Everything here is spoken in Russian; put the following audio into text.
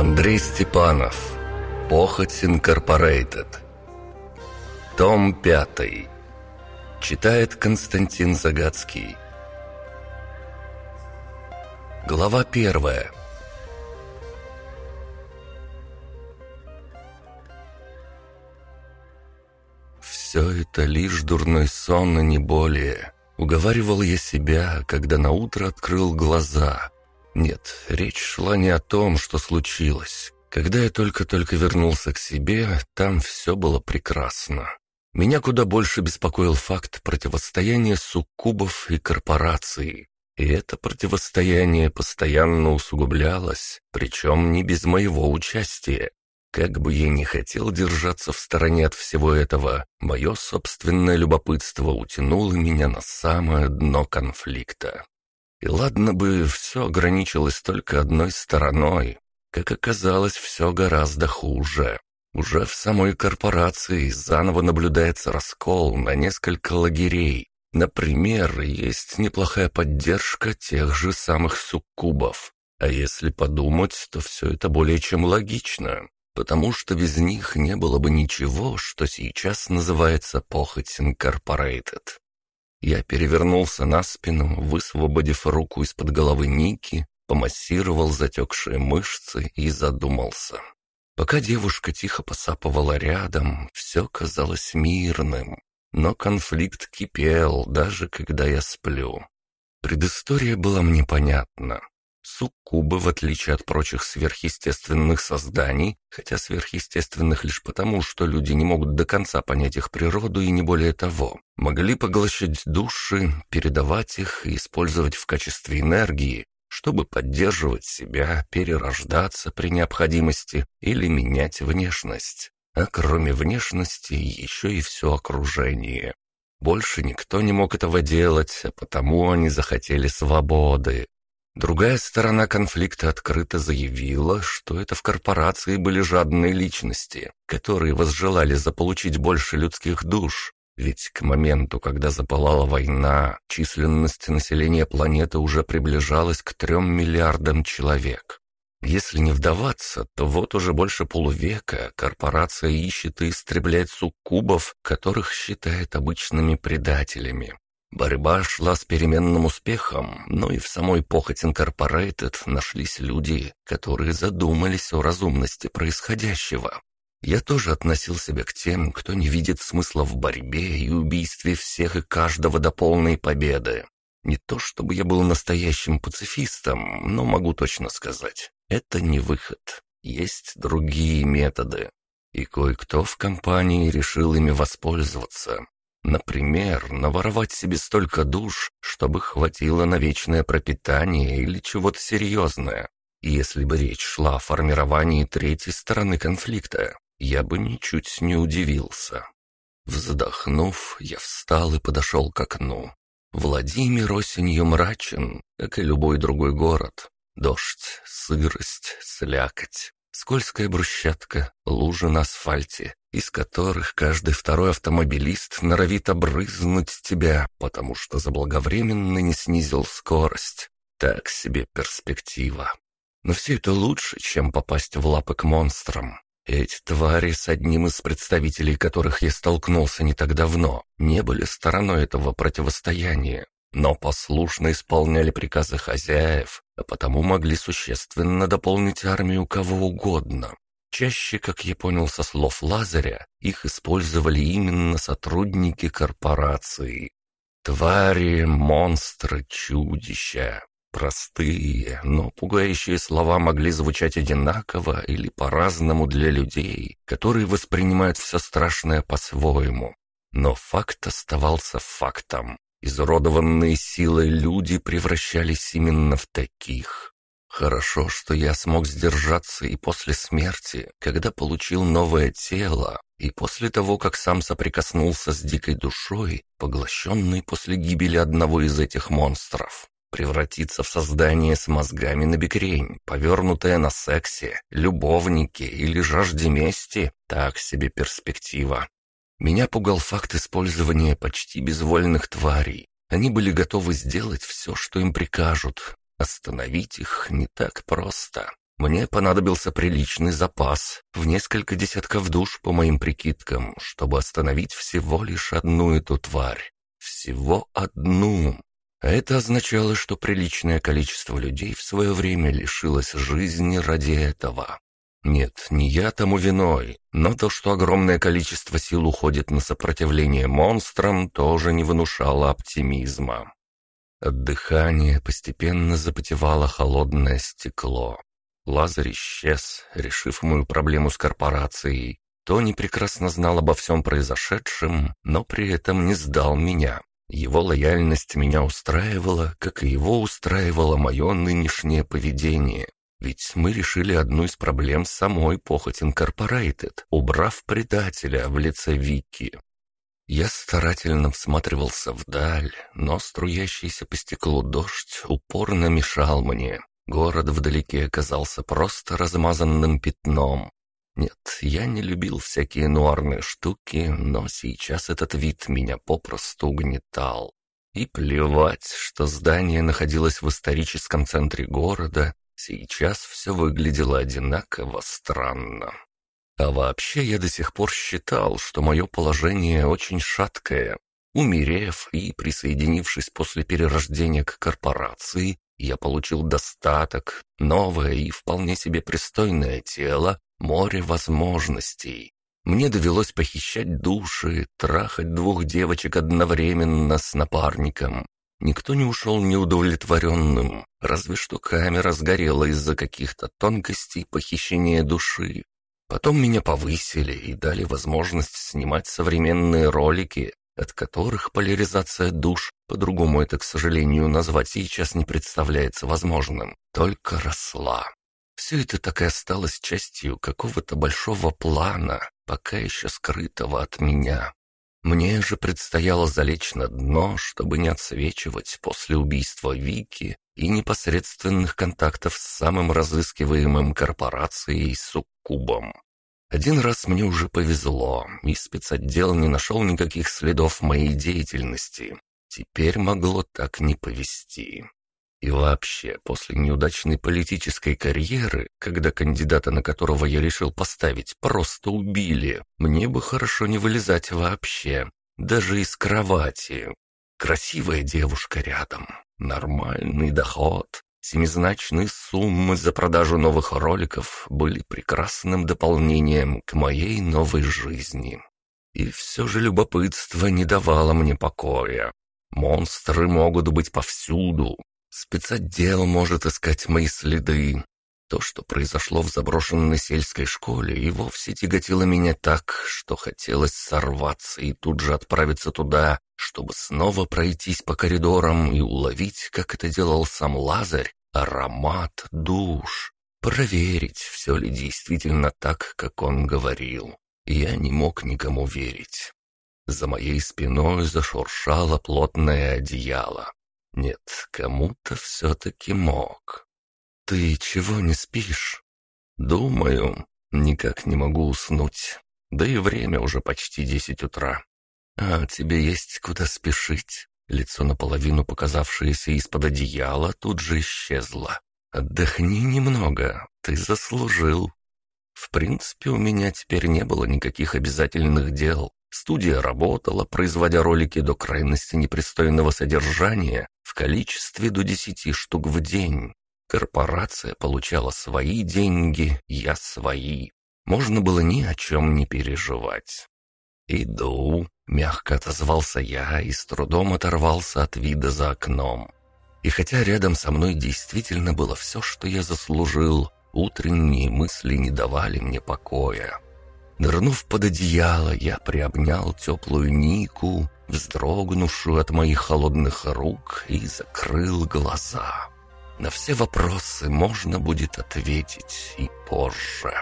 Андрей Степанов. Похоть Инкорпорейтед. Том 5. Читает Константин Загадский. Глава 1. Все это лишь дурной сон, и не более. Уговаривал я себя, когда наутро открыл глаза. Нет, речь шла не о том, что случилось. Когда я только-только вернулся к себе, там все было прекрасно. Меня куда больше беспокоил факт противостояния суккубов и корпораций. И это противостояние постоянно усугублялось, причем не без моего участия. Как бы я ни хотел держаться в стороне от всего этого, мое собственное любопытство утянуло меня на самое дно конфликта. И ладно бы все ограничилось только одной стороной. Как оказалось, все гораздо хуже. Уже в самой корпорации заново наблюдается раскол на несколько лагерей. Например, есть неплохая поддержка тех же самых суккубов. А если подумать, то все это более чем логично, потому что без них не было бы ничего, что сейчас называется похоть Инкорпорейтед. Я перевернулся на спину, высвободив руку из-под головы Ники, помассировал затекшие мышцы и задумался. Пока девушка тихо посапывала рядом, все казалось мирным. Но конфликт кипел, даже когда я сплю. Предыстория была мне понятна. Суккубы, в отличие от прочих сверхъестественных созданий, хотя сверхъестественных лишь потому, что люди не могут до конца понять их природу и не более того, могли поглощать души, передавать их и использовать в качестве энергии, чтобы поддерживать себя, перерождаться при необходимости или менять внешность. А кроме внешности, еще и все окружение. Больше никто не мог этого делать, а потому они захотели свободы. Другая сторона конфликта открыто заявила, что это в корпорации были жадные личности, которые возжелали заполучить больше людских душ, ведь к моменту, когда запалала война, численность населения планеты уже приближалась к трем миллиардам человек. Если не вдаваться, то вот уже больше полувека корпорация ищет и истребляет суккубов, которых считает обычными предателями. Борьба шла с переменным успехом, но и в самой Похоть Инкорпорейтед нашлись люди, которые задумались о разумности происходящего. Я тоже относил себя к тем, кто не видит смысла в борьбе и убийстве всех и каждого до полной победы. Не то чтобы я был настоящим пацифистом, но могу точно сказать, это не выход. Есть другие методы. И кое-кто в компании решил ими воспользоваться. Например, наворовать себе столько душ, чтобы хватило на вечное пропитание или чего-то серьезное. Если бы речь шла о формировании третьей стороны конфликта, я бы ничуть не удивился. Вздохнув, я встал и подошел к окну. Владимир осенью мрачен, как и любой другой город. Дождь, сырость, слякоть, скользкая брусчатка, лужи на асфальте, из которых каждый второй автомобилист норовит обрызнуть тебя, потому что заблаговременно не снизил скорость. Так себе перспектива. Но все это лучше, чем попасть в лапы к монстрам. Эти твари, с одним из представителей которых я столкнулся не так давно, не были стороной этого противостояния, но послушно исполняли приказы хозяев, а потому могли существенно дополнить армию кого угодно. Чаще, как я понял со слов Лазаря, их использовали именно сотрудники корпорации. Твари, монстры, чудища. Простые, но пугающие слова могли звучать одинаково или по-разному для людей, которые воспринимают все страшное по-своему. Но факт оставался фактом. Изуродованные силой люди превращались именно в таких. Хорошо, что я смог сдержаться и после смерти, когда получил новое тело, и после того, как сам соприкоснулся с дикой душой, поглощенной после гибели одного из этих монстров. Превратиться в создание с мозгами на бекрень, повернутое на сексе, любовнике или жажде мести – так себе перспектива. Меня пугал факт использования почти безвольных тварей. Они были готовы сделать все, что им прикажут. Остановить их не так просто. Мне понадобился приличный запас в несколько десятков душ по моим прикидкам, чтобы остановить всего лишь одну эту тварь. Всего одну. Это означало, что приличное количество людей в свое время лишилось жизни ради этого. Нет, не я тому виной, но то, что огромное количество сил уходит на сопротивление монстрам, тоже не внушало оптимизма. От дыхания постепенно запотевало холодное стекло. Лазарь исчез, решив мою проблему с корпорацией. Тони прекрасно знал обо всем произошедшем, но при этом не сдал меня. Его лояльность меня устраивала, как и его устраивало мое нынешнее поведение. Ведь мы решили одну из проблем самой похоть Инкорпорейтед, убрав предателя в лице Вики. Я старательно всматривался вдаль, но струящийся по стеклу дождь упорно мешал мне. Город вдалеке оказался просто размазанным пятном. Нет, я не любил всякие нуарные штуки, но сейчас этот вид меня попросту угнетал. И плевать, что здание находилось в историческом центре города, Сейчас все выглядело одинаково странно. А вообще я до сих пор считал, что мое положение очень шаткое. Умерев и присоединившись после перерождения к корпорации, я получил достаток, новое и вполне себе пристойное тело, море возможностей. Мне довелось похищать души, трахать двух девочек одновременно с напарником, Никто не ушел неудовлетворенным, разве что камера сгорела из-за каких-то тонкостей похищения души. Потом меня повысили и дали возможность снимать современные ролики, от которых поляризация душ, по-другому это, к сожалению, назвать сейчас не представляется возможным, только росла. Все это так и осталось частью какого-то большого плана, пока еще скрытого от меня. Мне же предстояло залечь на дно, чтобы не отсвечивать после убийства Вики и непосредственных контактов с самым разыскиваемым корпорацией Суккубом. Один раз мне уже повезло, и спецотдел не нашел никаких следов моей деятельности. Теперь могло так не повезти. И вообще, после неудачной политической карьеры, когда кандидата, на которого я решил поставить, просто убили, мне бы хорошо не вылезать вообще, даже из кровати. Красивая девушка рядом, нормальный доход, семизначные суммы за продажу новых роликов были прекрасным дополнением к моей новой жизни. И все же любопытство не давало мне покоя. Монстры могут быть повсюду, Спецотдел может искать мои следы. То, что произошло в заброшенной сельской школе, и вовсе тяготило меня так, что хотелось сорваться и тут же отправиться туда, чтобы снова пройтись по коридорам и уловить, как это делал сам Лазарь, аромат душ. Проверить, все ли действительно так, как он говорил. Я не мог никому верить. За моей спиной зашуршало плотное одеяло. Нет, кому-то все-таки мог. «Ты чего не спишь?» «Думаю, никак не могу уснуть. Да и время уже почти десять утра. А тебе есть куда спешить?» Лицо наполовину показавшееся из-под одеяла тут же исчезло. «Отдохни немного, ты заслужил». В принципе, у меня теперь не было никаких обязательных дел. Студия работала, производя ролики до крайности непристойного содержания, в количестве до десяти штук в день. Корпорация получала свои деньги, я свои. Можно было ни о чем не переживать. «Иду», — мягко отозвался я и с трудом оторвался от вида за окном. И хотя рядом со мной действительно было все, что я заслужил, утренние мысли не давали мне покоя. Нырнув под одеяло, я приобнял теплую Нику, вздрогнувшую от моих холодных рук, и закрыл глаза. На все вопросы можно будет ответить и позже.